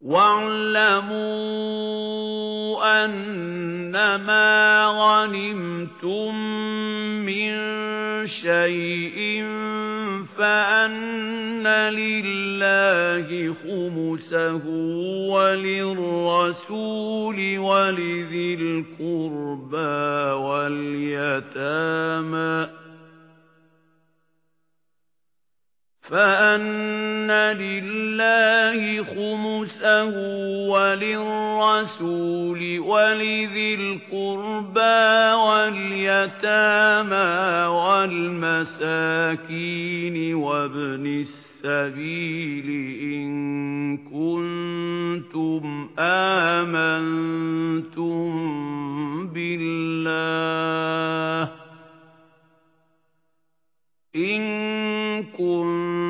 وَاعْلَمُوا أَنَّمَا غَنِمْتُم مِّن شَيْءٍ فَأَنَّ لِلَّهِ خُمُسَهُ وَلِلرَّسُولِ وَلِذِي الْقُرْبَىٰ وَالْيَتَامَىٰ فَأَنَّ لِلَّهِ خُمُسَهُ وَلِلرَّسُولِ وَلِذِي الْقُرْبَىٰ وَالْيَتَامَىٰ وَالْمَسَاكِينِ وَابْنِ السَّبِيلِ إِن كُنتُمْ آمَنتُم بِاللَّهِ إِن كُنتُمْ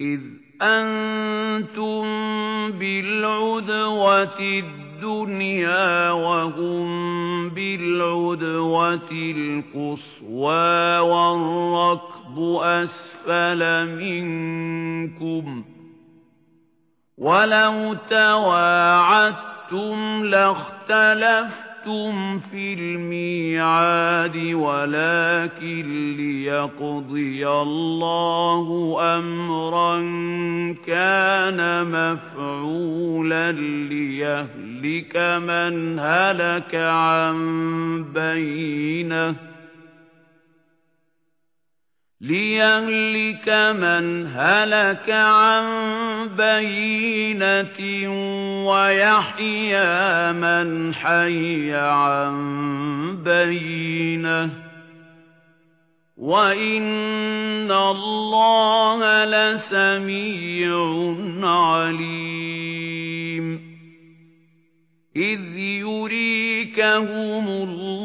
إِذْ أَنتُم بِالْعُدْوَةِ الدُّنْيَا وَهُم بِالْعُدْوَةِ الْقُصْوَىٰ وَالرَّكْبُ أَسْفَلَ مِنكُمْ وَلَوْ تَوَاعَدتُّمْ لَاخْتَلَفْتُمْ فِي الْمِيعَادِ وَلَكِن لِّيَقْضِيَ اللَّهُ أَمْرًا كَانَ مَفْعُولًا لِّيَهْلِكَ مَنْ هَلَكَ عَن بَيِّنَةٍ لِيَهْلِكَ مَنْ هَلَكَ عَن بَيِّنَةٍ وَيَحْيَىٰ مَنْ حَيَّ عَن بَيِّنَةٍ وَإِنَّ اللَّهَ لَسَمِيعٌ عَلِيمٌ إِذْ يُرِيكَهُمُ اللَّهُ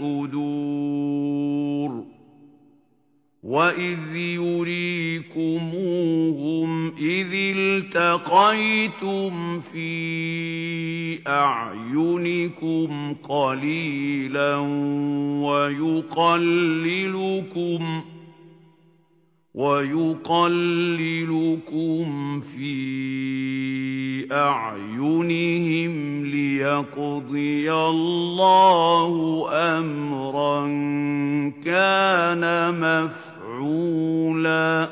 الصُّدُورِ وَإِذْ يُرِيكُمُوهُمْ إِذِ الْتَقَيْتُمْ فِي أَعْيُنِكُمْ قَلِيلًا وَيُقَلِّلُكُمْ وَيُقَلِّلُكُمْ فِي أَعْيُنِهِمْ لِيَقْضِيَ اللَّهُ أَمْرًا كَانَ مَفْعُولًا.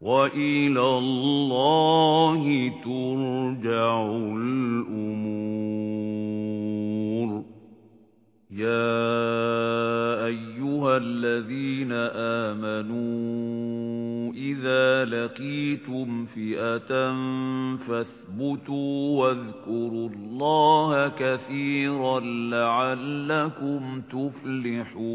وَإِلَى اللَّهِ تُرْجَعُ الْأُمُورُ. يَا أَيُّهَا الَّذِينَ آمَنُوا لَقِيتُمْ فِئَةً فَاثْبُتُوا وَاذْكُرُوا اللَّهَ كَثِيرًا لَّعَلَّكُمْ تُفْلِحُونَ